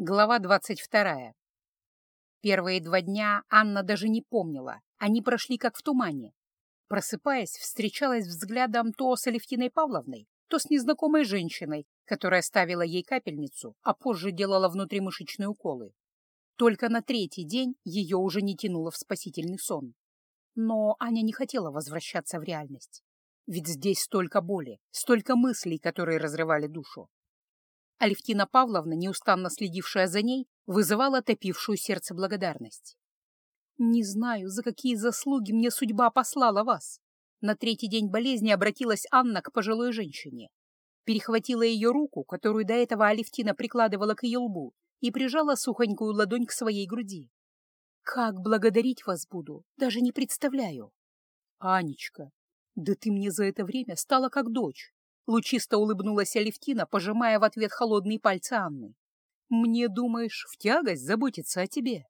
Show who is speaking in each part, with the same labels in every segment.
Speaker 1: Глава двадцать вторая. Первые два дня Анна даже не помнила, они прошли как в тумане. Просыпаясь, встречалась взглядом то с Алевтиной Павловной, то с незнакомой женщиной, которая ставила ей капельницу, а позже делала внутримышечные уколы. Только на третий день ее уже не тянуло в спасительный сон. Но Аня не хотела возвращаться в реальность. Ведь здесь столько боли, столько мыслей, которые разрывали душу. Алевтина Павловна, неустанно следившая за ней, вызывала топившую сердце благодарность. «Не знаю, за какие заслуги мне судьба послала вас». На третий день болезни обратилась Анна к пожилой женщине. Перехватила ее руку, которую до этого Алевтина прикладывала к ее лбу, и прижала сухонькую ладонь к своей груди. «Как благодарить вас буду, даже не представляю». «Анечка, да ты мне за это время стала как дочь. Лучисто улыбнулась Алевтина, пожимая в ответ холодные пальцы Анны. «Мне, думаешь, в тягость заботиться о тебе?»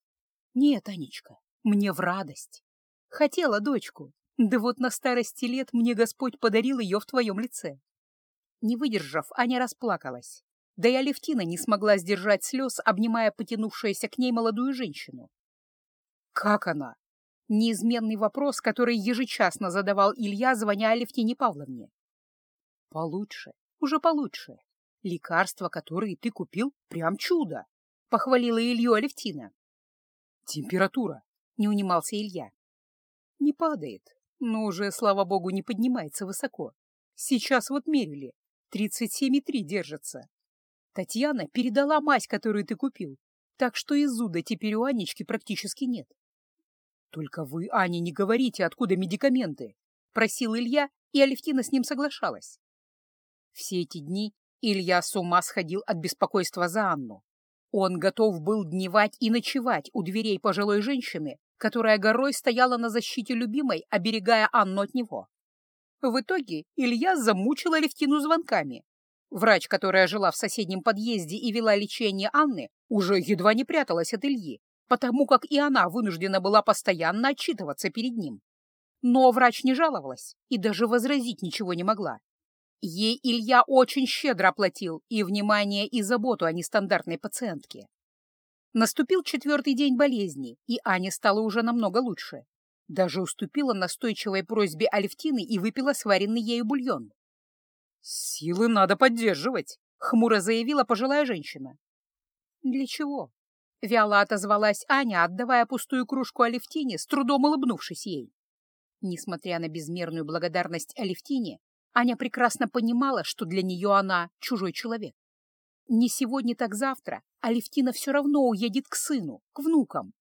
Speaker 1: «Нет, Анечка, мне в радость. Хотела дочку, да вот на старости лет мне Господь подарил ее в твоем лице». Не выдержав, Аня расплакалась. Да и Алевтина не смогла сдержать слез, обнимая потянувшуюся к ней молодую женщину. «Как она?» Неизменный вопрос, который ежечасно задавал Илья, звоня Алевтине Павловне. Получше, уже получше. Лекарства, которые ты купил, прям чудо, — похвалила Илью Алевтина. Температура, — не унимался Илья. Не падает, но уже, слава богу, не поднимается высоко. Сейчас вот мерили, 37,3 держится. Татьяна передала мазь, которую ты купил, так что и зуда теперь у Анечки практически нет. Только вы, Аня, не говорите, откуда медикаменты, — просил Илья, и Алевтина с ним соглашалась. Все эти дни Илья с ума сходил от беспокойства за Анну. Он готов был дневать и ночевать у дверей пожилой женщины, которая горой стояла на защите любимой, оберегая Анну от него. В итоге Илья замучил Алевтину звонками. Врач, которая жила в соседнем подъезде и вела лечение Анны, уже едва не пряталась от Ильи, потому как и она вынуждена была постоянно отчитываться перед ним. Но врач не жаловалась и даже возразить ничего не могла. Ей Илья очень щедро оплатил и внимание, и заботу о нестандартной пациентке. Наступил четвертый день болезни, и Аня стала уже намного лучше. Даже уступила настойчивой просьбе Алевтины и выпила сваренный ею бульон. «Силы надо поддерживать», — хмуро заявила пожилая женщина. «Для чего?» — вяло отозвалась Аня, отдавая пустую кружку Алевтине, с трудом улыбнувшись ей. Несмотря на безмерную благодарность Алевтине, Аня прекрасно понимала, что для нее она чужой человек. Не сегодня, так завтра Алевтина все равно уедет к сыну, к внукам.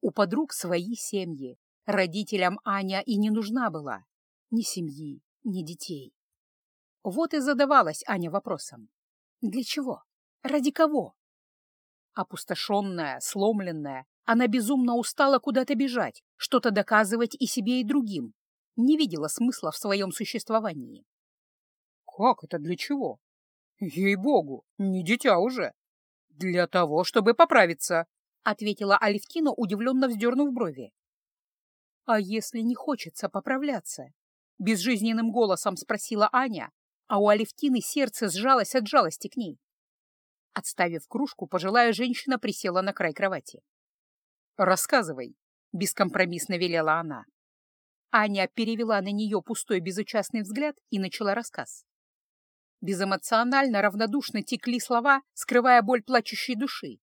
Speaker 1: У подруг свои семьи. Родителям Аня и не нужна была. Ни семьи, ни детей. Вот и задавалась Аня вопросом. Для чего? Ради кого? Опустошенная, сломленная, она безумно устала куда-то бежать, что-то доказывать и себе, и другим, не видела смысла в своем существовании. «Как это для чего? Ей-богу, не дитя уже!» «Для того, чтобы поправиться», — ответила Алевтина, удивленно вздернув брови. «А если не хочется поправляться?» — безжизненным голосом спросила Аня, а у Алевтины сердце сжалось от жалости к ней. Отставив кружку, пожилая женщина присела на край кровати. «Рассказывай», — бескомпромиссно велела она. Аня перевела на нее пустой безучастный взгляд и начала рассказ. Безэмоционально, равнодушно текли слова, скрывая боль плачущей души.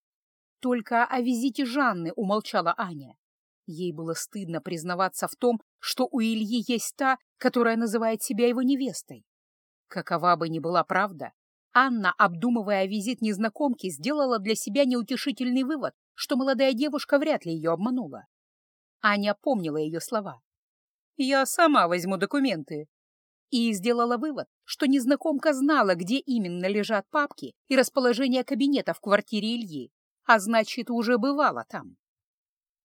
Speaker 1: Только о визите Жанны умолчала Аня. Ей было стыдно признаваться в том, что у Ильи есть та, которая называет себя его невестой. Какова бы ни была правда, Анна, обдумывая визит незнакомки, сделала для себя неутешительный вывод, что молодая девушка вряд ли ее обманула. Аня помнила ее слова. «Я сама возьму документы». И сделала вывод, что незнакомка знала, где именно лежат папки и расположение кабинета в квартире Ильи, а значит, уже бывала там.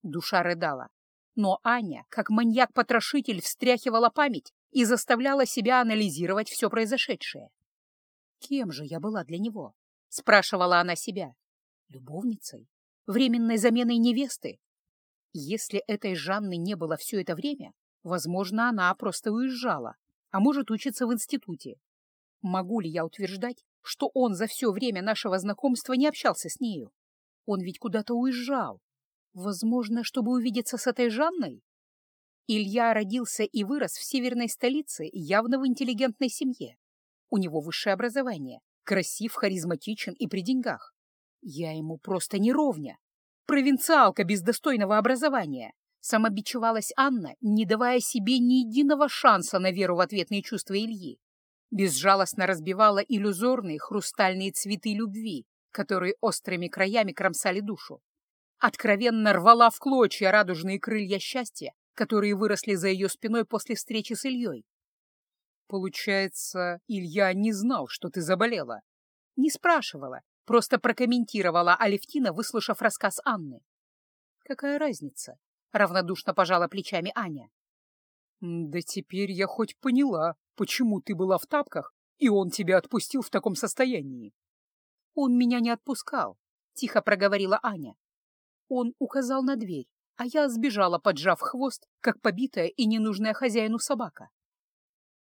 Speaker 1: Душа рыдала, но Аня, как маньяк-потрошитель, встряхивала память и заставляла себя анализировать все произошедшее. «Кем же я была для него?» — спрашивала она себя. «Любовницей? Временной заменой невесты? Если этой Жанны не было все это время, Возможно, она просто уезжала, а может учиться в институте. Могу ли я утверждать, что он за все время нашего знакомства не общался с нею? Он ведь куда-то уезжал. Возможно, чтобы увидеться с этой Жанной? Илья родился и вырос в северной столице, явно в интеллигентной семье. У него высшее образование, красив, харизматичен и при деньгах. Я ему просто не ровня. Провинциалка без достойного образования. Самобичевалась Анна, не давая себе ни единого шанса на веру в ответные чувства Ильи. Безжалостно разбивала иллюзорные хрустальные цветы любви, которые острыми краями кромсали душу. Откровенно рвала в клочья радужные крылья счастья, которые выросли за ее спиной после встречи с Ильей. «Получается, Илья не знал, что ты заболела?» Не спрашивала, просто прокомментировала Алевтина, выслушав рассказ Анны. «Какая разница?» — равнодушно пожала плечами Аня. «Да теперь я хоть поняла, почему ты была в тапках, и он тебя отпустил в таком состоянии». «Он меня не отпускал», — тихо проговорила Аня. Он указал на дверь, а я сбежала, поджав хвост, как побитая и ненужная хозяину собака.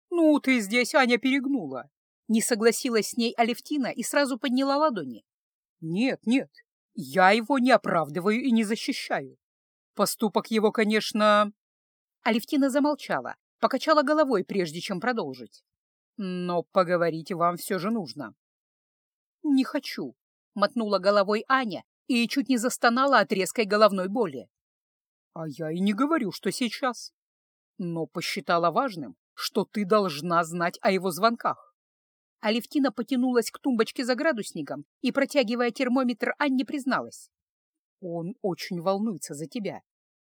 Speaker 1: «Ну, ты здесь, Аня, перегнула!» Не согласилась с ней Алевтина и сразу подняла ладони. «Нет, нет, я его не оправдываю и не защищаю. Поступок его, конечно...» Алевтина замолчала, покачала головой, прежде чем продолжить. «Но поговорить вам все же нужно». «Не хочу», — мотнула головой Аня и чуть не застонала от резкой головной боли. «А я и не говорю, что сейчас. Но посчитала важным, что ты должна знать о его звонках». Алевтина потянулась к тумбочке за градусником и, протягивая термометр, Анне призналась. Он очень волнуется за тебя.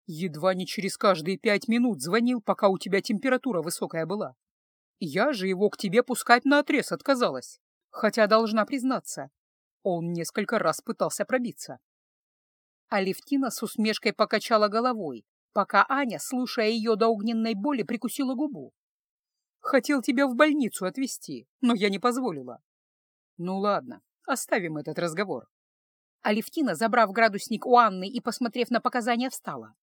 Speaker 1: Едва не через каждые пять минут звонил, пока у тебя температура высокая была. Я же его к тебе пускать наотрез отказалась. Хотя, должна признаться, он несколько раз пытался пробиться. Алевтина с усмешкой покачала головой, пока Аня, слушая ее до огненной боли, прикусила губу. «Хотел тебя в больницу отвезти, но я не позволила». «Ну ладно, оставим этот разговор. Алевтина, забрав градусник у Анны и посмотрев на показания, встала.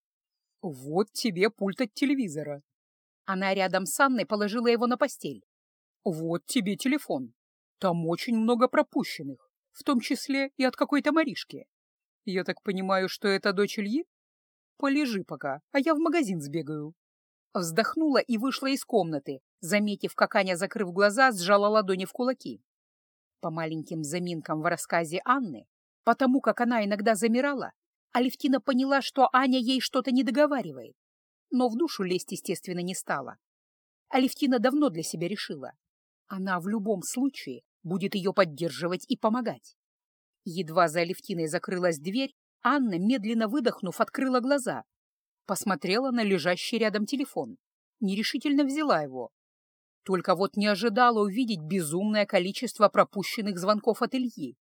Speaker 1: «Вот тебе пульт от телевизора». Она рядом с Анной положила его на постель. «Вот тебе телефон. Там очень много пропущенных, в том числе и от какой-то Маришки. Я так понимаю, что это дочь Ильи? Полежи пока, а я в магазин сбегаю». Вздохнула и вышла из комнаты, заметив, как Аня, закрыв глаза, сжала ладони в кулаки. По маленьким заминкам в рассказе Анны Потому как она иногда замирала, Алевтина поняла, что Аня ей что-то не договаривает, но в душу лезть, естественно, не стала. Алевтина давно для себя решила. Она в любом случае будет ее поддерживать и помогать. Едва за Алевтиной закрылась дверь, Анна, медленно выдохнув, открыла глаза. Посмотрела на лежащий рядом телефон. Нерешительно взяла его. Только вот не ожидала увидеть безумное количество пропущенных звонков от Ильи.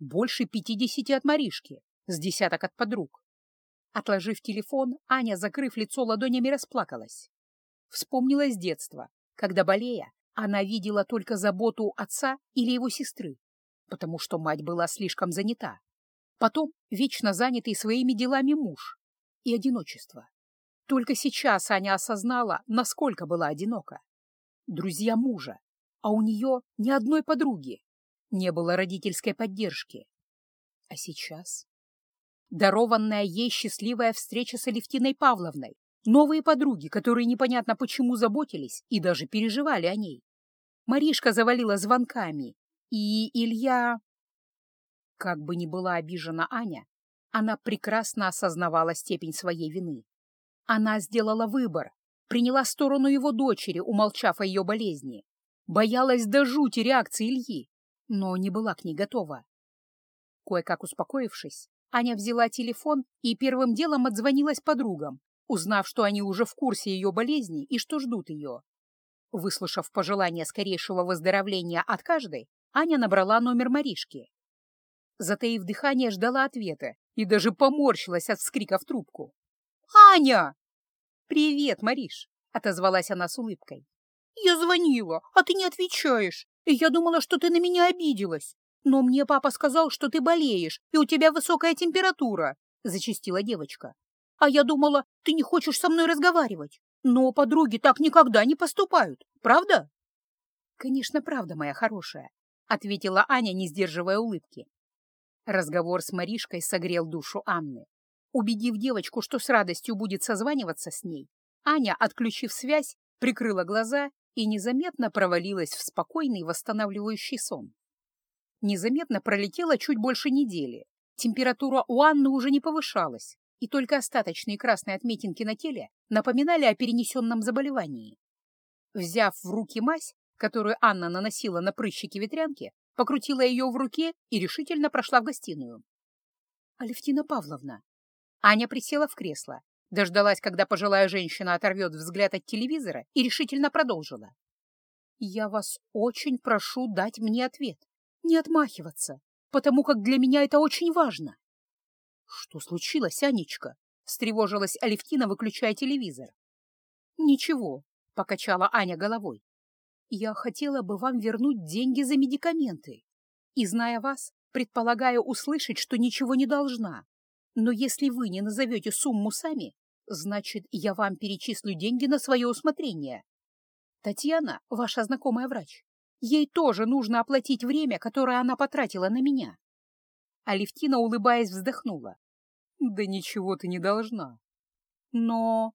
Speaker 1: Больше пятидесяти от Маришки, с десяток от подруг. Отложив телефон, Аня, закрыв лицо ладонями, расплакалась. Вспомнилось детство, когда, болея, она видела только заботу отца или его сестры, потому что мать была слишком занята. Потом вечно занятый своими делами муж и одиночество. Только сейчас Аня осознала, насколько была одинока. Друзья мужа, а у нее ни одной подруги, не было родительской поддержки. А сейчас? Дарованная ей счастливая встреча с Алевтиной Павловной, новые подруги, которые непонятно почему заботились и даже переживали о ней. Маришка завалила звонками, и Илья... Как бы ни была обижена Аня, она прекрасно осознавала степень своей вины. Она сделала выбор, приняла сторону его дочери, умолчав о ее болезни. Боялась до жути реакции Ильи но не была к ней готова. Кое-как успокоившись, Аня взяла телефон и первым делом отзвонилась подругам, узнав, что они уже в курсе ее болезни и что ждут ее. Выслушав пожелание скорейшего выздоровления от каждой, Аня набрала номер Маришки. Затаив дыхание, ждала ответа и даже поморщилась от вскрика в трубку. «Аня!» «Привет, Мариш!» — отозвалась она с улыбкой. «Я звонила, а ты не отвечаешь я думала, что ты на меня обиделась. Но мне папа сказал, что ты болеешь, и у тебя высокая температура», — зачастила девочка. «А я думала, ты не хочешь со мной разговаривать. Но подруги так никогда не поступают, правда?» «Конечно, правда, моя хорошая», — ответила Аня, не сдерживая улыбки. Разговор с Маришкой согрел душу Анны. Убедив девочку, что с радостью будет созваниваться с ней, Аня, отключив связь, прикрыла глаза и незаметно провалилась в спокойный восстанавливающий сон. Незаметно пролетело чуть больше недели. Температура у Анны уже не повышалась, и только остаточные красные отметинки на теле напоминали о перенесенном заболевании. Взяв в руки мазь, которую Анна наносила на прыщики ветрянки, покрутила ее в руке и решительно прошла в гостиную. «Алевтина Павловна!» Аня присела в кресло, дождалась, когда пожилая женщина оторвет взгляд от телевизора и решительно продолжила. «Я вас очень прошу дать мне ответ, не отмахиваться, потому как для меня это очень важно». «Что случилось, Анечка?» — встревожилась Алевтина, выключая телевизор. «Ничего», — покачала Аня головой. «Я хотела бы вам вернуть деньги за медикаменты. И, зная вас, предполагаю услышать, что ничего не должна. Но если вы не назовете сумму сами, значит, я вам перечислю деньги на свое усмотрение. Татьяна, ваша знакомая врач, ей тоже нужно оплатить время, которое она потратила на меня. Алевтина, улыбаясь, вздохнула. Да ничего ты не должна. Но...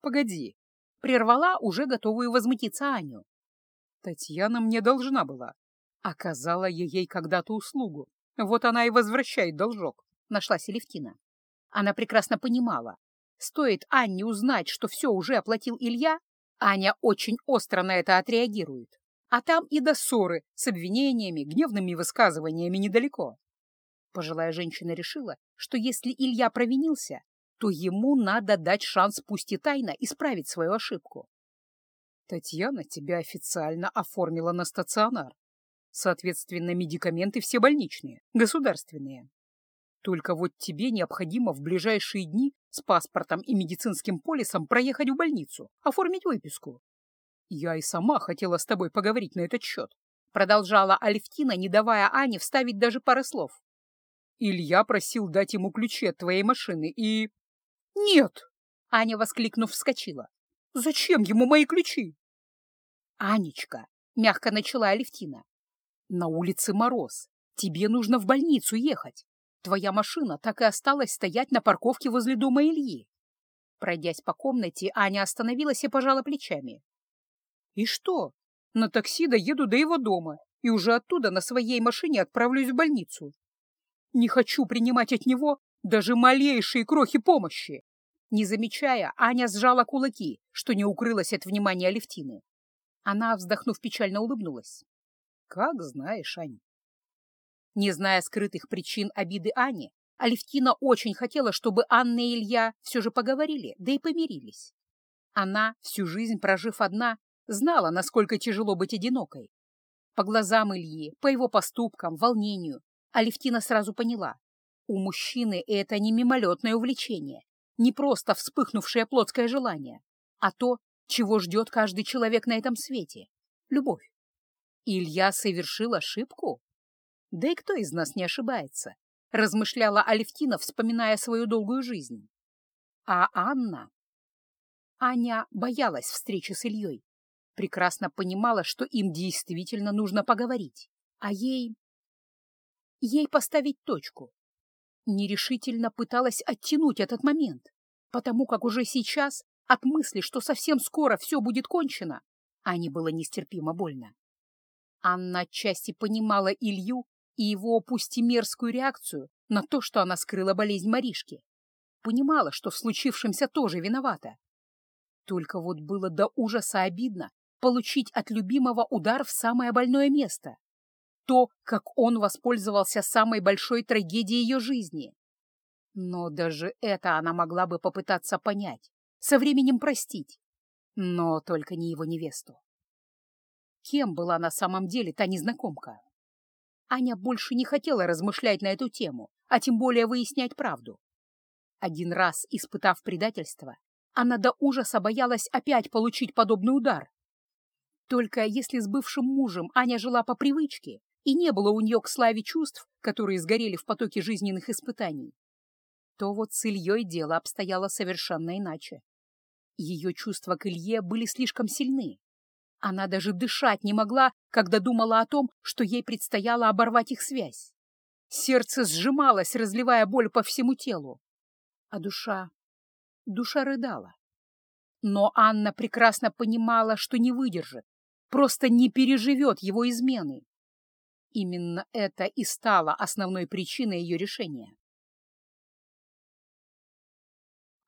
Speaker 1: Погоди, прервала уже готовую возмутиться Аню. Татьяна мне должна была. Оказала я ей когда-то услугу. Вот она и возвращает должок, нашлась Алевтина. Она прекрасно понимала, стоит Анне узнать, что все уже оплатил Илья, Аня очень остро на это отреагирует. А там и до ссоры с обвинениями, гневными высказываниями недалеко. Пожилая женщина решила, что если Илья провинился, то ему надо дать шанс пусть и тайно исправить свою ошибку. Татьяна тебя официально оформила на стационар. Соответственно, медикаменты все больничные, государственные. Только вот тебе необходимо в ближайшие дни с паспортом и медицинским полисом проехать в больницу, оформить выписку. Я и сама хотела с тобой поговорить на этот счет. Продолжала Алевтина, не давая Ане вставить даже пары слов. Илья просил дать ему ключи от твоей машины и... Нет! Аня, воскликнув, вскочила. Зачем ему мои ключи? Анечка, мягко начала Алевтина. На улице мороз. Тебе нужно в больницу ехать. Твоя машина так и осталась стоять на парковке возле дома Ильи. Пройдясь по комнате, Аня остановилась и пожала плечами. И что? На такси доеду до его дома и уже оттуда на своей машине отправлюсь в больницу. Не хочу принимать от него даже малейшие крохи помощи. Не замечая, Аня сжала кулаки, что не укрылась от внимания Алевтины. Она, вздохнув, печально улыбнулась. — Как знаешь, Ань. Не зная скрытых причин обиды Ани, Алевтина очень хотела, чтобы Анна и Илья все же поговорили, да и помирились. Она, всю жизнь прожив одна, знала, насколько тяжело быть одинокой. По глазам Ильи, по его поступкам, волнению, Алевтина сразу поняла. У мужчины это не мимолетное увлечение, не просто вспыхнувшее плотское желание, а то, чего ждет каждый человек на этом свете — любовь. Илья совершил ошибку? Да и кто из нас не ошибается? Размышляла Алевтина, вспоминая свою долгую жизнь. А Анна? Аня боялась встречи с Ильей. Прекрасно понимала, что им действительно нужно поговорить, а ей ей поставить точку. Нерешительно пыталась оттянуть этот момент, потому как уже сейчас от мысли, что совсем скоро все будет кончено, Ане было нестерпимо больно. Анна отчасти понимала Илью и его пусть и мерзкую реакцию на то, что она скрыла болезнь Маришки. Понимала, что в случившемся тоже виновата. Только вот было до ужаса обидно получить от любимого удар в самое больное место то, как он воспользовался самой большой трагедией ее жизни. Но даже это она могла бы попытаться понять, со временем простить, но только не его невесту. Кем была на самом деле та незнакомка? Аня больше не хотела размышлять на эту тему, а тем более выяснять правду. Один раз, испытав предательство, она до ужаса боялась опять получить подобный удар. Только если с бывшим мужем Аня жила по привычке, и не было у нее к славе чувств, которые сгорели в потоке жизненных испытаний, то вот с Ильей дело обстояло совершенно иначе. Ее чувства к Илье были слишком сильны. Она даже дышать не могла, когда думала о том, что ей предстояло оборвать их связь. Сердце сжималось, разливая боль по всему телу. А душа... душа рыдала. Но Анна прекрасно понимала, что не выдержит, просто не переживет его измены. Именно это и стало основной причиной ее решения.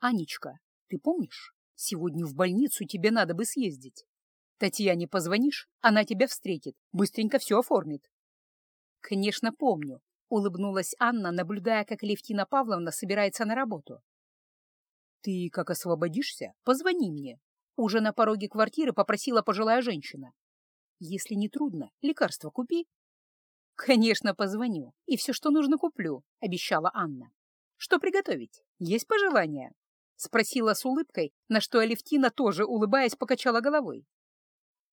Speaker 1: «Анечка, ты помнишь, сегодня в больницу тебе надо бы съездить. Татьяне позвонишь, она тебя встретит, быстренько все оформит». «Конечно, помню», — улыбнулась Анна, наблюдая, как Левтина Павловна собирается на работу. «Ты, как освободишься, позвони мне». Уже на пороге квартиры попросила пожилая женщина. «Если не трудно, лекарство купи». «Конечно, позвоню, и все, что нужно, куплю», — обещала Анна. «Что приготовить? Есть пожелания?» — спросила с улыбкой, на что Алевтина тоже, улыбаясь, покачала головой.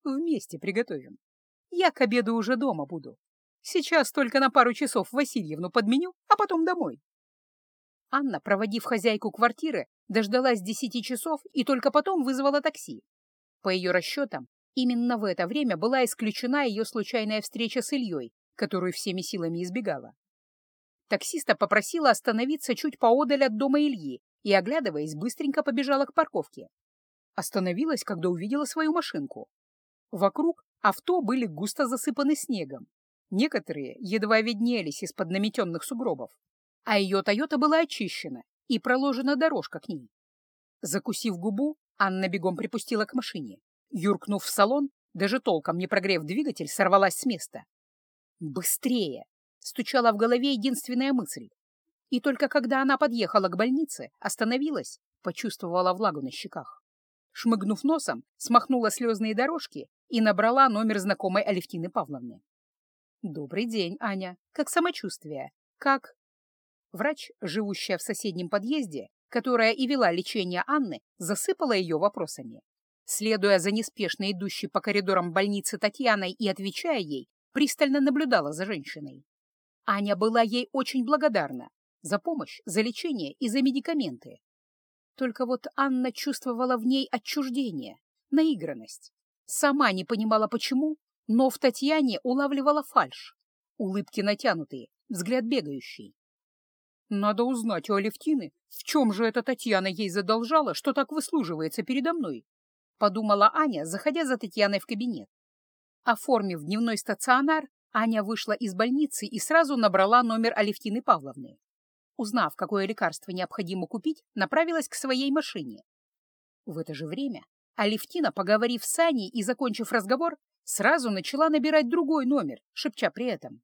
Speaker 1: «Вместе приготовим. Я к обеду уже дома буду. Сейчас только на пару часов Васильевну подменю, а потом домой». Анна, проводив хозяйку квартиры, дождалась десяти часов и только потом вызвала такси. По ее расчетам, именно в это время была исключена ее случайная встреча с Ильей, которую всеми силами избегала. Таксиста попросила остановиться чуть поодаль от дома Ильи и, оглядываясь, быстренько побежала к парковке. Остановилась, когда увидела свою машинку. Вокруг авто были густо засыпаны снегом. Некоторые едва виднелись из-под наметенных сугробов, а ее «Тойота» была очищена и проложена дорожка к ней. Закусив губу, Анна бегом припустила к машине. Юркнув в салон, даже толком не прогрев двигатель, сорвалась с места. «Быстрее!» — стучала в голове единственная мысль. И только когда она подъехала к больнице, остановилась, почувствовала влагу на щеках. Шмыгнув носом, смахнула слезные дорожки и набрала номер знакомой Алевтины Павловны. «Добрый день, Аня. Как самочувствие? Как...» Врач, живущая в соседнем подъезде, которая и вела лечение Анны, засыпала ее вопросами. Следуя за неспешно идущей по коридорам больницы Татьяной и отвечая ей, пристально наблюдала за женщиной. Аня была ей очень благодарна за помощь, за лечение и за медикаменты. Только вот Анна чувствовала в ней отчуждение, наигранность. Сама не понимала, почему, но в Татьяне улавливала фальшь. Улыбки натянутые, взгляд бегающий. Надо узнать у Алевтины, в чем же эта Татьяна ей задолжала, что так выслуживается передо мной, — подумала Аня, заходя за Татьяной в кабинет. Оформив дневной стационар, Аня вышла из больницы и сразу набрала номер Алевтины Павловны. Узнав, какое лекарство необходимо купить, направилась к своей машине. В это же время Алевтина, поговорив с Аней и закончив разговор, сразу начала набирать другой номер, шепча при этом.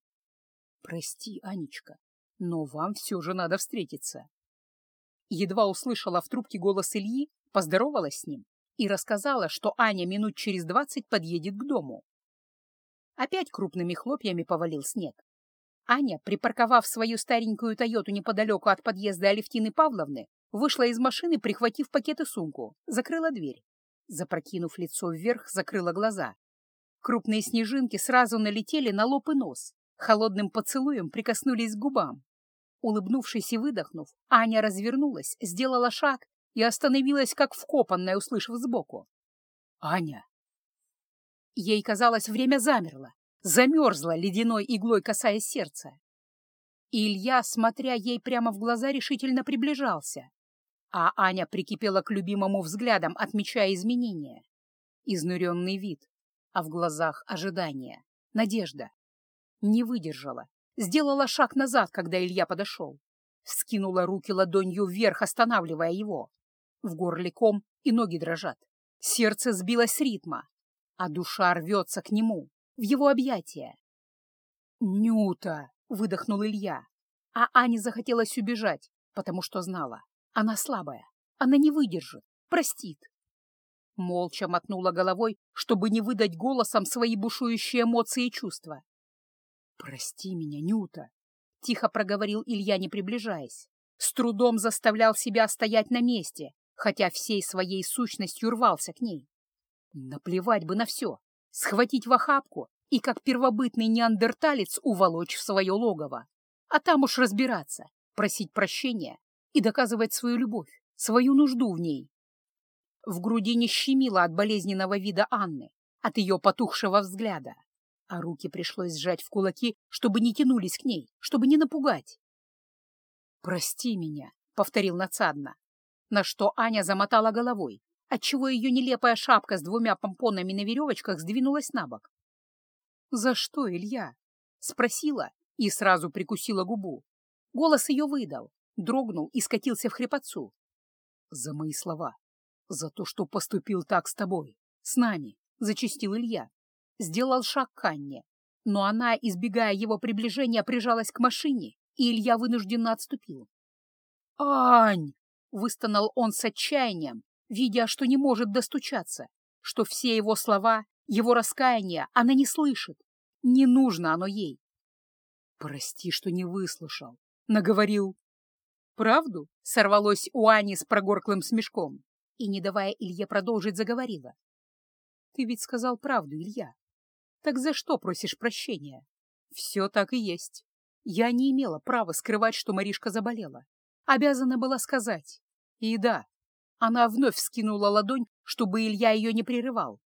Speaker 1: «Прости, Анечка, но вам все же надо встретиться. Едва услышала в трубке голос Ильи, поздоровалась с ним и рассказала, что Аня минут через двадцать подъедет к дому. Опять крупными хлопьями повалил снег. Аня, припарковав свою старенькую «Тойоту» неподалеку от подъезда Алевтины Павловны, вышла из машины, прихватив пакет и сумку, закрыла дверь. Запрокинув лицо вверх, закрыла глаза. Крупные снежинки сразу налетели на лоб и нос, холодным поцелуем прикоснулись к губам. Улыбнувшись и выдохнув, Аня развернулась, сделала шаг и остановилась, как вкопанная, услышав сбоку. «Аня!» Ей казалось, время замерло, замерзло ледяной иглой, касаясь сердца. Илья, смотря ей прямо в глаза, решительно приближался, а Аня прикипела к любимому взглядам, отмечая изменения. Изнуренный вид, а в глазах ожидание, надежда. Не выдержала, Сделала шаг назад, когда Илья подошел. Скинула руки ладонью вверх, останавливая его. В горле ком и ноги дрожат. Сердце сбилось с ритма, а душа рвется к нему, в его объятия. «Нюта!» — выдохнул Илья. А Ане захотелось убежать, потому что знала. Она слабая, она не выдержит, простит. Молча мотнула головой, чтобы не выдать голосом свои бушующие эмоции и чувства. «Прости меня, Нюта!» — тихо проговорил Илья, не приближаясь. С трудом заставлял себя стоять на месте, хотя всей своей сущностью рвался к ней. Наплевать бы на все, схватить в охапку и, как первобытный неандерталец, уволочь в свое логово. А там уж разбираться, просить прощения и доказывать свою любовь, свою нужду в ней. В груди не щемило от болезненного вида Анны, от ее потухшего взгляда. а руки пришлось сжать в кулаки, чтобы не тянулись к ней, чтобы не напугать. «Прости меня», — повторил надсадно, на что Аня замотала головой, отчего ее нелепая шапка с двумя помпонами на веревочках сдвинулась на бок. «За что, Илья?» — спросила и сразу прикусила губу. Голос ее выдал, дрогнул и скатился в хрипотцу. «За мои слова, за то, что поступил так с тобой, с нами», — зачистил Илья. Сделал шаг к Анне, но она, избегая его приближения, прижалась к машине, и Илья вынужденно отступил. «Ань!» — выстонал он с отчаянием, видя, что не может достучаться, что все его слова, его раскаяние она не слышит. Не нужно оно ей. «Прости, что не выслушал», — наговорил. «Правду?» — сорвалось у Ани с прогорклым смешком и, не давая Илье продолжить, заговорила. «Ты ведь сказал правду, Илья. Так за что просишь прощения? Все так и есть. Я не имела права скрывать, что Маришка заболела. Обязана была сказать. И да, она вновь скинула ладонь, чтобы Илья ее не прерывал.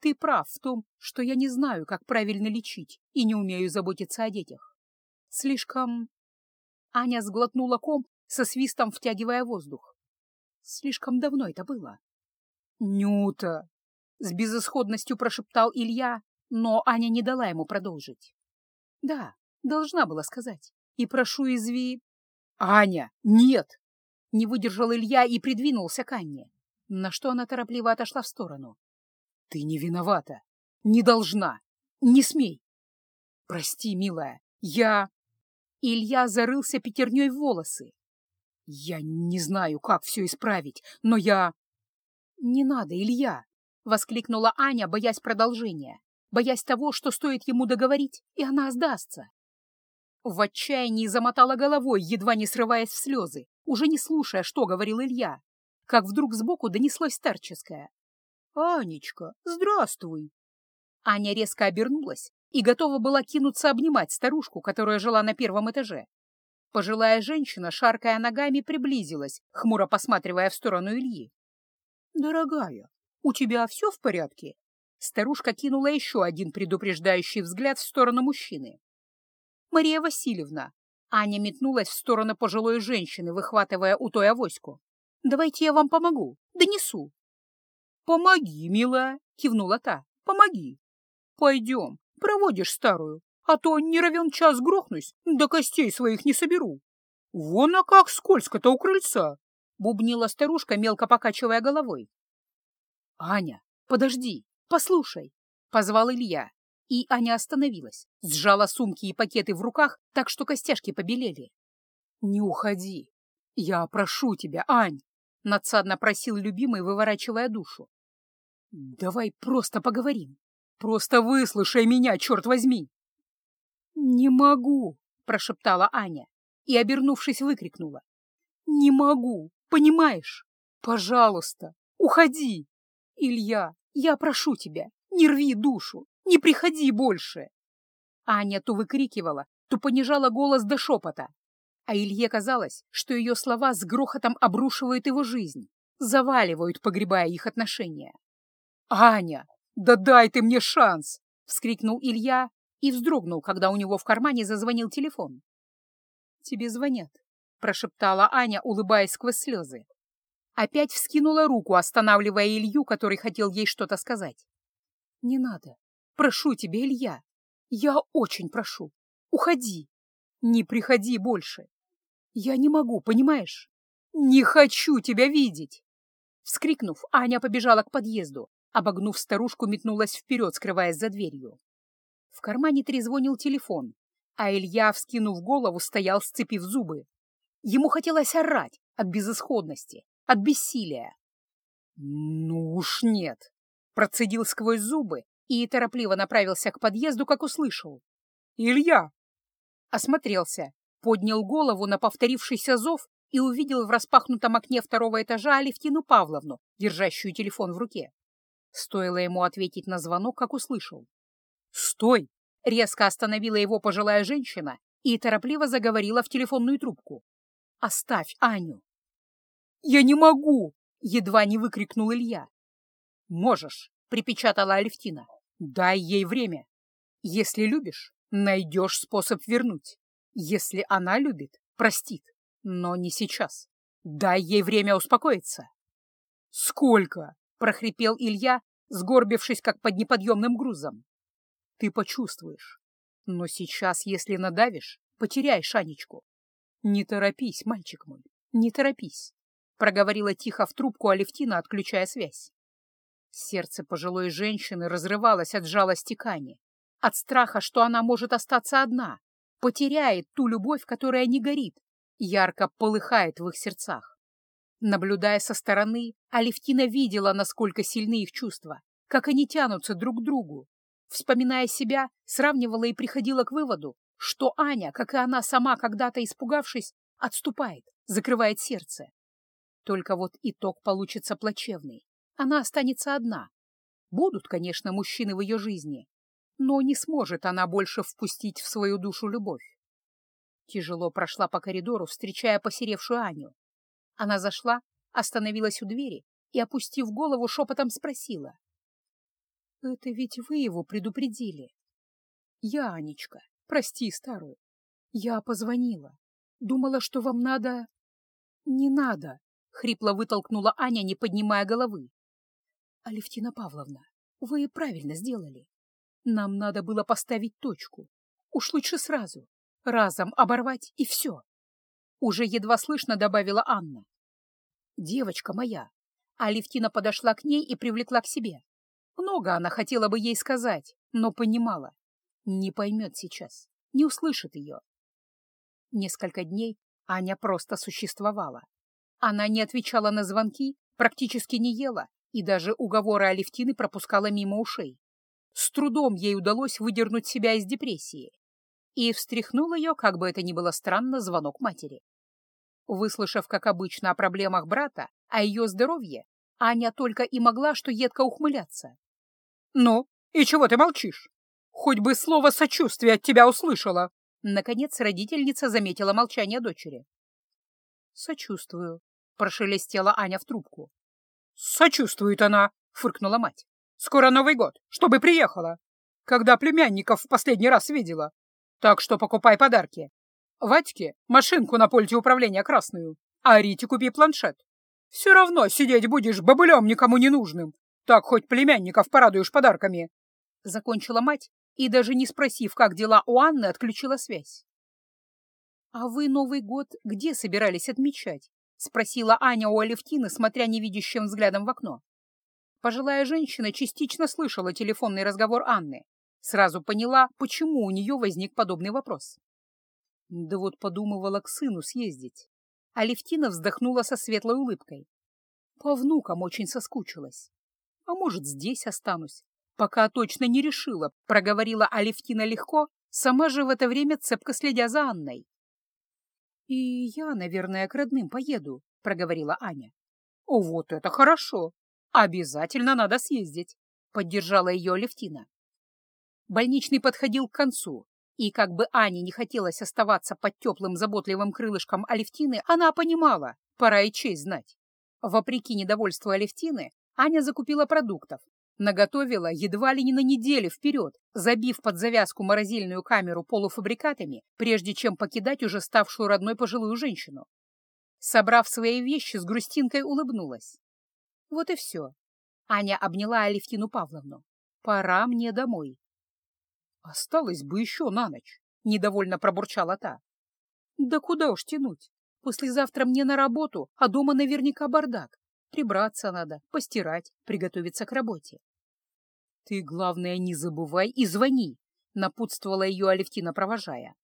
Speaker 1: Ты прав в том, что я не знаю, как правильно лечить и не умею заботиться о детях. Слишком... Аня сглотнула ком, со свистом втягивая воздух. Слишком давно это было. «Нюта!» — с безысходностью прошептал Илья, но Аня не дала ему продолжить. «Да, должна была сказать. И прошу изви...» «Аня, нет!» Не выдержал Илья и придвинулся к Анне, на что она торопливо отошла в сторону. «Ты не виновата. Не должна. Не смей. Прости, милая, я...» Илья зарылся пятерней в волосы. «Я не знаю, как все исправить, но я...» «Не надо, Илья!» — воскликнула Аня, боясь продолжения, боясь того, что стоит ему договорить, и она сдастся. В отчаянии замотала головой, едва не срываясь в слезы, уже не слушая, что говорил Илья, как вдруг сбоку донеслось старческое. «Анечка, здравствуй!» Аня резко обернулась и готова была кинуться обнимать старушку, которая жила на первом этаже. Пожилая женщина, шаркая ногами, приблизилась, хмуро посматривая в сторону Ильи. «Дорогая, у тебя все в порядке?» Старушка кинула еще один предупреждающий взгляд в сторону мужчины. «Мария Васильевна!» Аня метнулась в сторону пожилой женщины, выхватывая у той авоську. «Давайте я вам помогу, донесу». «Помоги, милая!» — кивнула та. «Помоги. Пойдем, проводишь старую, а то не равен час грохнусь, до костей своих не соберу. Вон а как скользко-то у крыльца!» — бубнила старушка, мелко покачивая головой. «Аня, подожди, послушай!» — позвал Илья. И Аня остановилась, сжала сумки и пакеты в руках, так что костяшки побелели. «Не уходи! Я прошу тебя, Ань!» — надсадно просил любимый, выворачивая душу. «Давай просто поговорим. Просто выслушай меня, черт возьми!» «Не могу!» — прошептала Аня и, обернувшись, выкрикнула. «Не могу! Понимаешь? Пожалуйста, уходи! Илья, я прошу тебя, не рви душу! Не приходи больше!» Аня то выкрикивала, то понижала голос до шепота. А Илье казалось, что ее слова с грохотом обрушивают его жизнь, заваливают, погребая их отношения. «Аня, да дай ты мне шанс!» — вскрикнул Илья и вздрогнул, когда у него в кармане зазвонил телефон. «Тебе звонят», — прошептала Аня, улыбаясь сквозь слезы. Опять вскинула руку, останавливая Илью, который хотел ей что-то сказать. «Не надо, Прошу тебя, Илья, я очень прошу, уходи, не приходи больше. Я не могу, понимаешь? Не хочу тебя видеть!» Вскрикнув, Аня побежала к подъезду, обогнув старушку, метнулась вперед, скрываясь за дверью. В кармане трезвонил телефон, а Илья, вскинув голову, стоял, сцепив зубы. Ему хотелось орать от безысходности, от бессилия. «Ну уж нет!» — процедил сквозь зубы, и торопливо направился к подъезду, как услышал. «Илья!» Осмотрелся, поднял голову на повторившийся зов и увидел в распахнутом окне второго этажа Алевтину Павловну, держащую телефон в руке. Стоило ему ответить на звонок, как услышал. «Стой!» — резко остановила его пожилая женщина и торопливо заговорила в телефонную трубку. «Оставь Аню!» «Я не могу!» — едва не выкрикнул Илья. «Можешь!» — припечатала Алевтина. Дай ей время. Если любишь, найдешь способ вернуть. Если она любит, простит. Но не сейчас. Дай ей время успокоиться. «Сколько?» — прохрипел Илья, сгорбившись, как под неподъемным грузом. «Ты почувствуешь. Но сейчас, если надавишь, потеряешь Анечку. Не торопись, мальчик мой, не торопись», — проговорила тихо в трубку Алевтина, отключая связь. Сердце пожилой женщины разрывалось от жалости Кани, от страха, что она может остаться одна, потеряет ту любовь, которая не горит, ярко полыхает в их сердцах. Наблюдая со стороны, Алевтина видела, насколько сильны их чувства, как они тянутся друг к другу. Вспоминая себя, сравнивала и приходила к выводу, что Аня, как и она сама, когда-то испугавшись, отступает, закрывает сердце. Только вот итог получится плачевный. Она останется одна. Будут, конечно, мужчины в ее жизни, но не сможет она больше впустить в свою душу любовь. Тяжело прошла по коридору, встречая посеревшую Аню. Она зашла, остановилась у двери и, опустив голову, шепотом спросила. — Это ведь вы его предупредили? — Я, Анечка, прости старую. Я позвонила. Думала, что вам надо... — Не надо, — хрипло вытолкнула Аня, не поднимая головы. — Алевтина Павловна, вы правильно сделали. Нам надо было поставить точку. Уж лучше сразу. Разом оборвать и все. Уже едва слышно добавила Анна. «Девочка моя!» Алевтина подошла к ней и привлекла к себе. Много она хотела бы ей сказать, но понимала. Не поймет сейчас, не услышит ее. Несколько дней Аня просто существовала. Она не отвечала на звонки, практически не ела и даже уговоры Алевтины пропускала мимо ушей. С трудом ей удалось выдернуть себя из депрессии. И встряхнул ее, как бы это ни было странно, звонок матери. Выслушав, как обычно, о проблемах брата, о ее здоровье, Аня только и могла что едко ухмыляться. «Ну, и чего ты молчишь? Хоть бы слово сочувствия от тебя услышала!» Наконец родительница заметила молчание дочери. «Сочувствую», — прошелестела Аня в трубку. «Сочувствует она», — фыркнула мать. «Скоро Новый год, чтобы приехала. Когда племянников в последний раз видела. Так что покупай подарки. Вадьке машинку на пульте управления красную, а Рите купи планшет. Все равно сидеть будешь бабулем никому не нужным. Так хоть племянников порадуешь подарками. Закончила мать и, даже не спросив, как дела у Анны, отключила связь. «А вы Новый год где собирались отмечать?» — спросила Аня у Алевтины, смотря невидящим взглядом в окно. Пожилая женщина частично слышала телефонный разговор Анны. Сразу поняла, почему у нее возник подобный вопрос. Да вот подумывала к сыну съездить. Алевтина вздохнула со светлой улыбкой. По внукам очень соскучилась. А может, здесь останусь, пока точно не решила, проговорила Алевтина легко, сама же в это время цепко следя за Анной. «И я, наверное, к родным поеду», — проговорила Аня. «О, вот это хорошо! Обязательно надо съездить», — поддержала ее Алевтина. Больничный подходил к концу, и как бы Ане не хотелось оставаться под теплым заботливым крылышком Алевтины, она понимала, пора и честь знать. Вопреки недовольству Алевтины, Аня закупила продуктов, наготовила едва ли не на неделю вперед, забив под завязку морозильную камеру полуфабрикатами, прежде чем покидать уже ставшую родной пожилую женщину. Собрав свои вещи, с грустинкой улыбнулась. Вот и все. Аня обняла Алевтину Павловну. «Пора мне домой». «Осталось бы еще на ночь», — недовольно пробурчала та. «Да куда уж тянуть? Послезавтра мне на работу, а дома наверняка бардак. Прибраться надо, постирать, приготовиться к работе». «Ты, главное, не забывай и звони», — напутствовала ее Алевтина, провожая.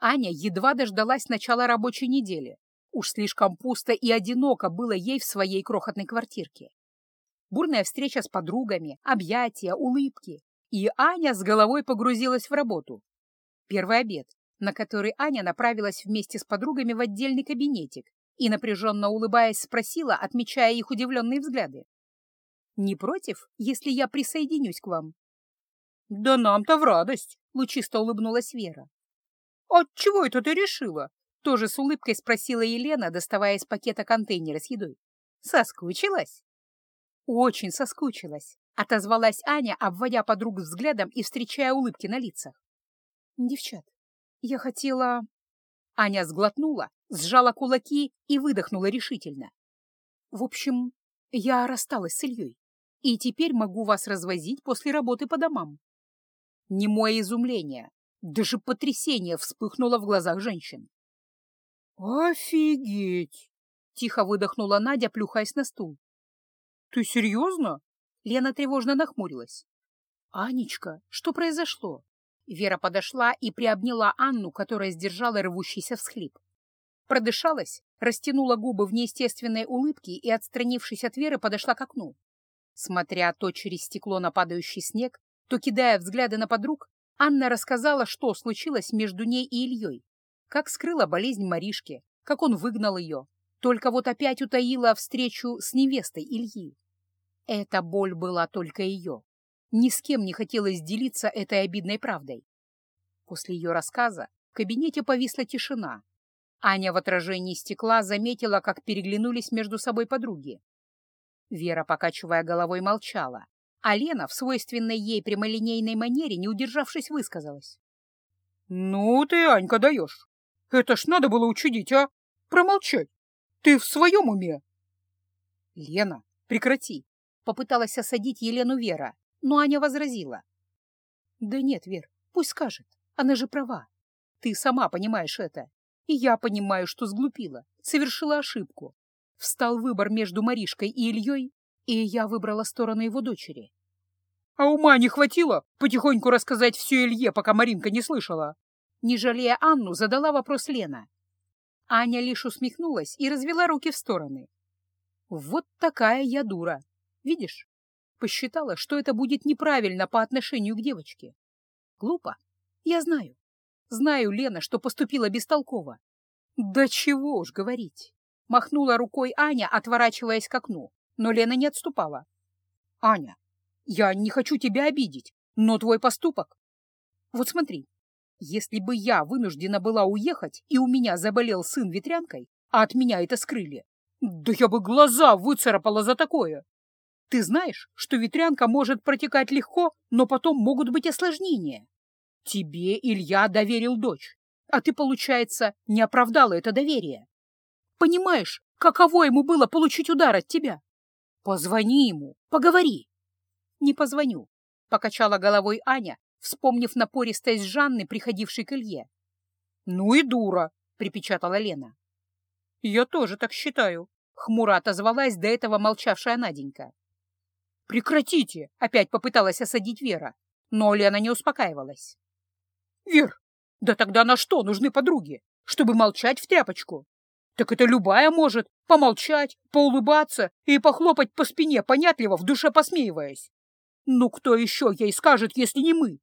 Speaker 1: Аня едва дождалась начала рабочей недели. Уж слишком пусто и одиноко было ей в своей крохотной квартирке. Бурная встреча с подругами, объятия, улыбки и Аня с головой погрузилась в работу. Первый обед, на который Аня направилась вместе с подругами в отдельный кабинетик и, напряженно улыбаясь, спросила, отмечая их удивленные взгляды. «Не против, если я присоединюсь к вам?» «Да нам-то в радость!» — лучисто улыбнулась Вера. «От чего это ты решила?» — тоже с улыбкой спросила Елена, доставая из пакета контейнера с едой. «Соскучилась?» «Очень соскучилась», отозвалась Аня, обводя подруг взглядом и встречая улыбки на лицах. «Девчат, я хотела...» Аня сглотнула, сжала кулаки и выдохнула решительно. «В общем, я рассталась с Ильей, и теперь могу вас развозить после работы по домам». Немое изумление, даже потрясение вспыхнуло в глазах женщин.
Speaker 2: «Офигеть!» — тихо выдохнула Надя, плюхаясь на стул. «Ты серьезно?» — Лена тревожно нахмурилась.
Speaker 1: «Анечка, что произошло?» Вера подошла и приобняла Анну, которая сдержала рвущийся всхлип. Продышалась, растянула губы в неестественной улыбке и, отстранившись от Веры, подошла к окну. Смотря то через стекло на падающий снег, то кидая взгляды на подруг, Анна рассказала, что случилось между ней и Ильей, как скрыла болезнь Маришки, как он выгнал ее, только вот опять утаила встречу с невестой Ильи. Эта боль была только ее. Ни с кем не хотелось делиться этой обидной правдой. После ее рассказа в кабинете повисла тишина. Аня в отражении стекла заметила, как переглянулись между собой подруги. Вера, покачивая головой, молчала, а Лена в свойственной ей прямолинейной манере, не удержавшись, высказалась.
Speaker 2: «Ну ты, Анька, даешь! Это ж надо было учудить, а? Промолчать! Ты в своем уме?»
Speaker 1: «Лена, прекрати!» — попыталась осадить Елену Вера, но Аня возразила. «Да нет, Вер, пусть скажет. Она же права. Ты сама понимаешь это. И я понимаю, что сглупила, совершила ошибку. Встал выбор между Маришкой и Ильей, и я выбрала сторону его дочери.
Speaker 2: А ума не хватило потихоньку рассказать все Илье, пока Маринка не слышала?
Speaker 1: Не жалея Анну, задала вопрос Лена. Аня лишь усмехнулась и развела руки в стороны. Вот такая я дура. Видишь, Посчитала, что это будет неправильно по отношению к девочке. Глупо. Я знаю. Знаю, Лена, что поступила бестолково. Да чего уж говорить. Махнула рукой Аня, отворачиваясь к окну, но Лена не отступала. Аня, я не хочу тебя обидеть, но твой поступок... Вот смотри, если бы я вынуждена была уехать, и у меня заболел сын ветрянкой, а от меня это скрыли, да я бы глаза выцарапала за такое. Ты знаешь, что ветрянка может протекать легко, но потом могут быть осложнения. Тебе Илья доверил дочь, а ты, получается, не оправдала это доверие. Понимаешь, каково ему было получить удар от тебя? Позвони ему, поговори. Не позвоню, — покачала головой Аня, вспомнив напористость Жанны, приходившей к Илье. Ну и дура, — припечатала Лена. Я тоже так считаю, — хмуро отозвалась до этого молчавшая Наденька. «Прекратите!» — опять попыталась осадить Вера, но Лена не успокаивалась. «Вер, да тогда на что нужны подруги? Чтобы молчать в тряпочку? Так это любая может помолчать, поулыбаться и похлопать по спине, понятливо, в душе посмеиваясь. Ну кто еще ей скажет, если не мы?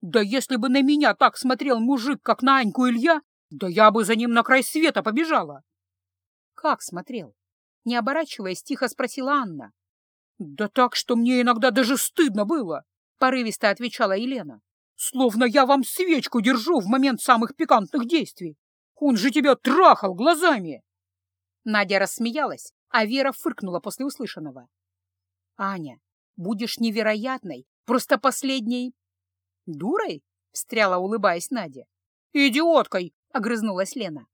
Speaker 1: Да если бы на меня так смотрел мужик, как на Аньку Илья, да я бы за ним на край света побежала. Как смотрел? Не оборачиваясь, тихо спросила Анна. «Да так, что мне иногда даже стыдно было», — порывисто отвечала Елена. «Словно я вам свечку держу в момент самых пикантных действий. Он же тебя трахал глазами!» Надя рассмеялась, а Вера фыркнула после услышанного. «Аня, будешь невероятной, просто последней...» «Дурой?» — встряла, улыбаясь Надя. «Идиоткой!» — огрызнулась Лена.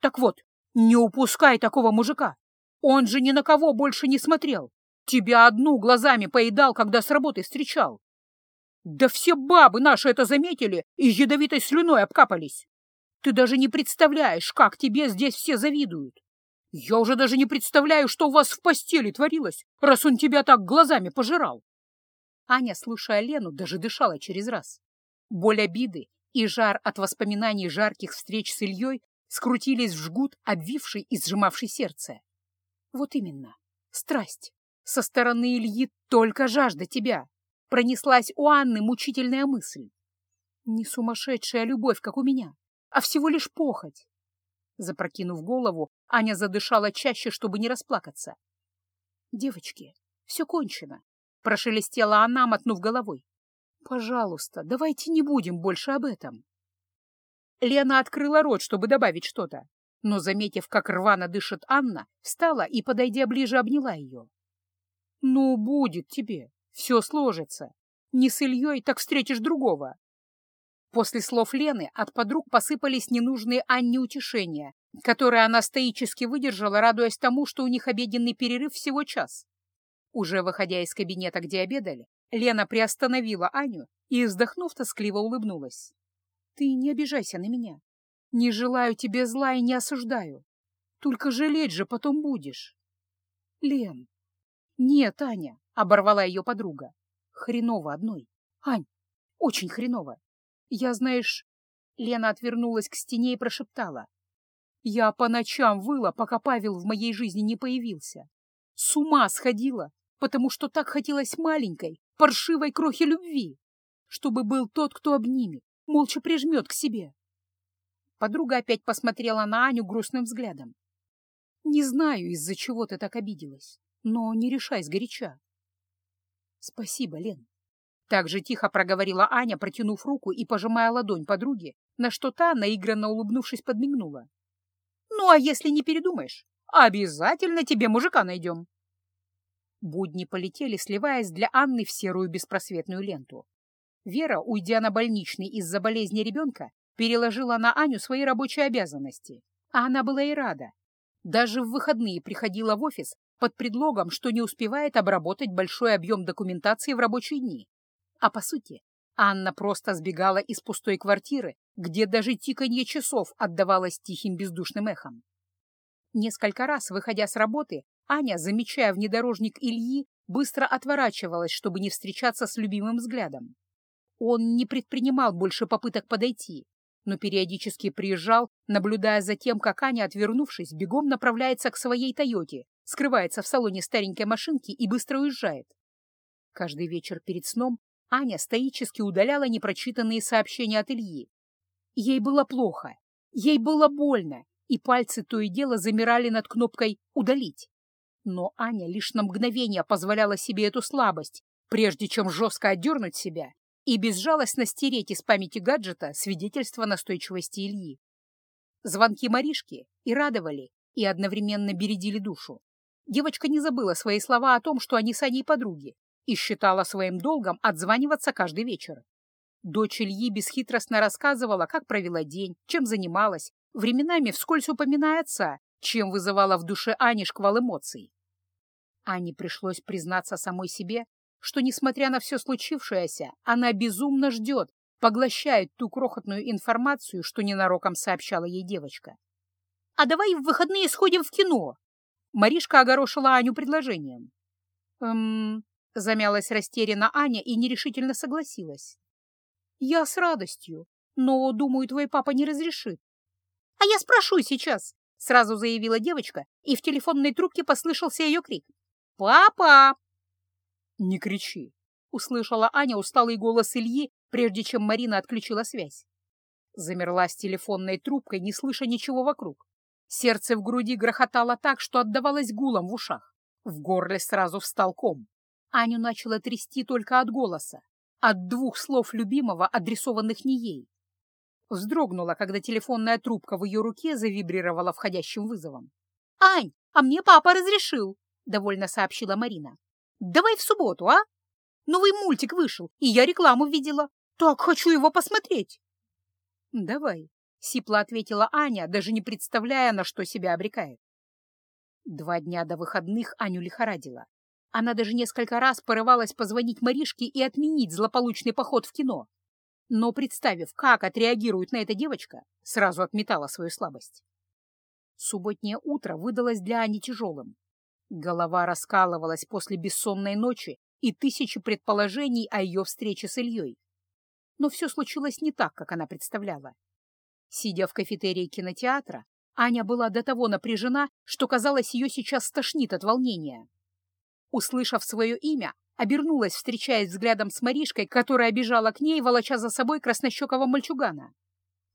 Speaker 1: «Так вот, не упускай такого мужика. Он же ни на кого больше не смотрел. Тебя одну глазами поедал, когда с работы встречал. Да все бабы наши это заметили и ядовитой слюной обкапались. Ты даже не представляешь, как тебе здесь все завидуют. Я уже даже не представляю, что у вас в постели творилось, раз он тебя так глазами пожирал. Аня, слушая Лену, даже дышала через раз. Боль обиды и жар от воспоминаний жарких встреч с Ильей скрутились в жгут, обвивший и сжимавший сердце. Вот именно, страсть, со стороны Ильи только жажда тебя. Пронеслась у Анны мучительная мысль. Не сумасшедшая любовь, как у меня, а всего лишь похоть. Запрокинув голову, Аня задышала чаще, чтобы не расплакаться. «Девочки, все кончено», — прошелестела она, мотнув головой. «Пожалуйста, давайте не будем больше об этом». Лена открыла рот, чтобы добавить что-то, но, заметив, как рвано дышит Анна, встала и, подойдя ближе, обняла ее. «Ну, будет тебе. Все сложится. Не с Ильей, так встретишь другого. После слов Лены от подруг посыпались ненужные Анне утешения, которые она стоически выдержала, радуясь тому, что у них обеденный перерыв всего час. Уже выходя из кабинета, где обедали, Лена приостановила Аню и, вздохнув, тоскливо улыбнулась. «Ты не обижайся на меня. Не желаю тебе зла и не осуждаю. Только жалеть же потом будешь». «Лен!» «Нет, Аня!» — оборвала ее подруга. «Хреново одной. Ань, очень хреново. Я, знаешь...» Лена отвернулась к стене и прошептала. «Я по ночам выла, пока Павел в моей жизни не появился. С ума сходила, потому что так хотелось маленькой, паршивой крохи любви, чтобы был тот, кто обнимет, молча прижмет к себе». Подруга опять посмотрела на Аню грустным взглядом. «Не знаю, из-за чего ты так обиделась, но не решай сгоряча». «Спасибо, Лен», так же тихо проговорила Аня, протянув руку и пожимая ладонь подруги, на что та, наигранно улыбнувшись, подмигнула. «Ну, а если не передумаешь, обязательно тебе мужика найдем!» Будни полетели, сливаясь для Анны в серую беспросветную ленту. Вера, уйдя на больничный из-за болезни ребенка, переложила на Аню свои рабочие обязанности, а она была и рада. Даже в выходные приходила в офис под предлогом, что не успевает обработать большой объем документации в рабочие дни. А по сути, Анна просто сбегала из пустой квартиры, где даже тиканье часов отдавалось тихим бездушным эхом. Несколько раз, выходя с работы, Аня, замечая внедорожник Ильи, быстро отворачивалась, чтобы не встречаться с любимым взглядом. Он не предпринимал больше попыток подойти, но периодически приезжал, наблюдая за тем, как Аня, отвернувшись, бегом направляется к своей «Тойоте», скрывается в салоне старенькой машинки и быстро уезжает. Каждый вечер перед сном Аня стоически удаляла непрочитанные сообщения от Ильи. Ей было плохо, ей было больно, и пальцы то и дело замирали над кнопкой «удалить». Но Аня лишь на мгновение позволяла себе эту слабость, прежде чем жестко отдернуть себя и безжалостно стереть из памяти гаджета свидетельство настойчивости Ильи. Звонки Маришки и радовали, и одновременно бередили душу. Девочка не забыла свои слова о том, что они с Аней подруги, и считала своим долгом отзваниваться каждый вечер. Дочь Ильи бесхитростно рассказывала, как провела день, чем занималась, временами вскользь упоминая отца, чем вызывала в душе Ани шквал эмоций. Ане пришлось признаться самой себе, что, несмотря на все случившееся, она безумно ждет, поглощает ту крохотную информацию, что ненароком сообщала ей девочка. «А давай в выходные сходим в кино!» Маришка огорошила Аню предложением. «Эм, Замялась растерянно Аня и нерешительно согласилась. «Я с радостью, но, думаю, твой папа не разрешит». «А я спрошу сейчас», — сразу заявила девочка, и в телефонной трубке послышался ее крик. «Папа!» «Не кричи!» — услышала Аня усталый голос Ильи, прежде чем Марина отключила связь. Замерла с телефонной трубкой, не слыша ничего вокруг. Сердце в груди грохотало так, что отдавалось гулом в ушах. В горле сразу встал ком. Аню начала трясти только от голоса, от двух слов любимого, адресованных не ей. Вздрогнула, когда телефонная трубка в ее руке завибрировала входящим вызовом. «Ань, а мне папа разрешил!» — довольно сообщила Марина. «Давай в субботу, а? Новый мультик вышел, и я рекламу видела. Так хочу его посмотреть!» «Давай», — сипло ответила Аня, даже не представляя, на что себя обрекает. Два дня до выходных Аню лихорадила. Она даже несколько раз порывалась позвонить Маришке и отменить злополучный поход в кино. Но, представив, как отреагирует на это девочка, сразу отметала свою слабость. Субботнее утро выдалось для Ани тяжелым. Голова раскалывалась после бессонной ночи и тысячи предположений о ее встрече с Ильей. Но все случилось не так, как она представляла. Сидя в кафетерии кинотеатра, Аня была до того напряжена, что, казалось, ее сейчас стошнит от волнения. Услышав свое имя, обернулась, встречаясь взглядом с Маришкой, которая бежала к ней, волоча за собой краснощекого мальчугана.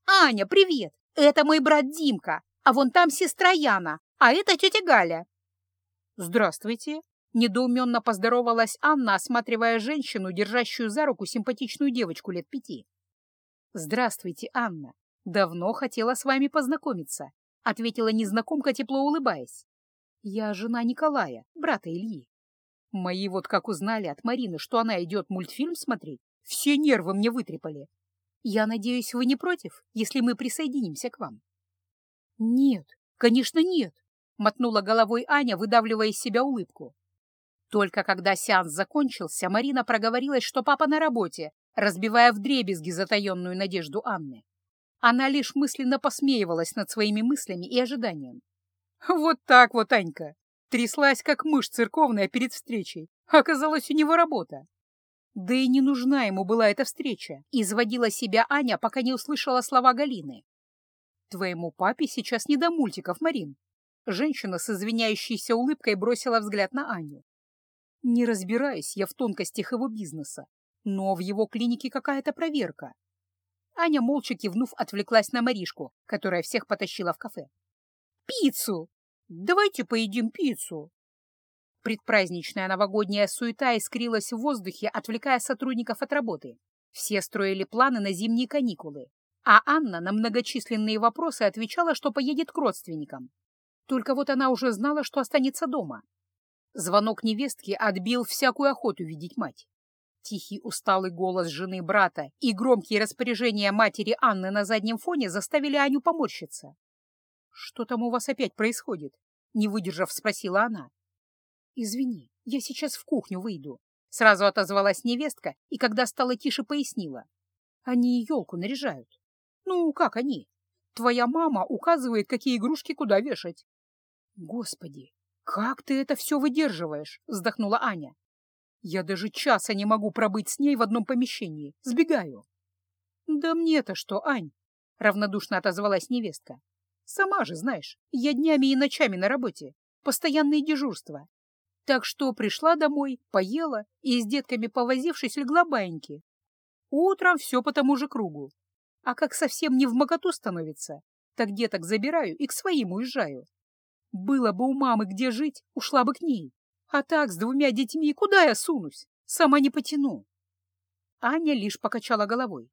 Speaker 1: «Аня, привет! Это мой брат Димка, а вон там сестра Яна, а это тетя Галя». «Здравствуйте!» — недоуменно поздоровалась Анна, осматривая женщину, держащую за руку симпатичную девочку лет пяти. «Здравствуйте, Анна. Давно хотела с вами познакомиться», — ответила незнакомка, тепло улыбаясь. «Я жена Николая, брата Ильи». Мои вот как узнали от Марины, что она идет мультфильм смотреть, все нервы мне вытрепали. Я надеюсь, вы не против, если мы присоединимся к вам? Нет, конечно, нет, мотнула головой Аня, выдавливая из себя улыбку. Только когда сеанс закончился, Марина проговорилась, что папа на работе, разбивая вдребезги затаенную надежду Анны. Она лишь мысленно посмеивалась над своими мыслями и ожиданием. Вот так вот, Анька. Тряслась, как мышь церковная перед встречей. Оказалось, у него работа. Да и не нужна ему была эта встреча, изводила себя Аня, пока не услышала слова Галины. «Твоему папе сейчас не до мультиков, Марин». Женщина с извиняющейся улыбкой бросила взгляд на Аню. «Не разбираюсь я в тонкостях его бизнеса, но в его клинике какая-то проверка». Аня, молча кивнув, отвлеклась на Маришку, которая всех потащила в кафе. «Пиццу! Давайте поедим пиццу!» Предпраздничная новогодняя суета искрилась в воздухе, отвлекая сотрудников от работы. Все строили планы на зимние каникулы, а Анна на многочисленные вопросы отвечала, что поедет к родственникам. Только вот она уже знала, что останется дома. Звонок невестки отбил всякую охоту видеть мать. Тихий усталый голос жены брата и громкие распоряжения матери Анны на заднем фоне заставили Аню поморщиться. «Что там у вас опять происходит?» — не выдержав, спросила она. «Извини, я сейчас в кухню выйду», — сразу отозвалась невестка и, когда стало тише, пояснила. «Они елку наряжают». «Ну, как они? Твоя мама указывает, какие игрушки куда вешать». «Господи, как ты это все выдерживаешь?» — вздохнула Аня. «Я даже часа не могу пробыть с ней в одном помещении. Сбегаю». «Да мне-то что, Ань?» — равнодушно отозвалась невестка. «Сама же знаешь, я днями и ночами на работе. Постоянные дежурства. Так что пришла домой, поела и с детками повозившись легла баиньки. Утром все по тому же кругу. А как совсем не в моготу становится, так деток забираю и к своим уезжаю. Было бы у мамы где жить, ушла бы к ней. А так, с двумя детьми, куда я сунусь? Сама не потяну. Аня лишь покачала головой.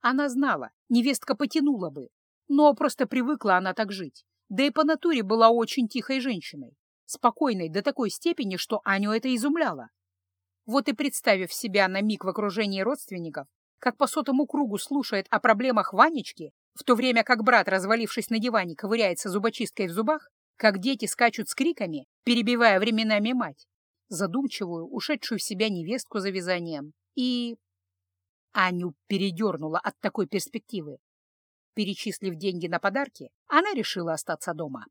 Speaker 1: Она знала, невестка потянула бы, но просто привыкла она так жить, да и по натуре была очень тихой женщиной спокойной до такой степени, что Аню это изумляло. Вот и представив себя на миг в окружении родственников, как по сотому кругу слушает о проблемах Ванечки, в то время как брат, развалившись на диване, ковыряется зубочисткой в зубах, как дети скачут с криками, перебивая временами мать, задумчивую, ушедшую в себя невестку за вязанием, и... Аню передернула от такой перспективы. Перечислив деньги на подарки, она решила остаться дома.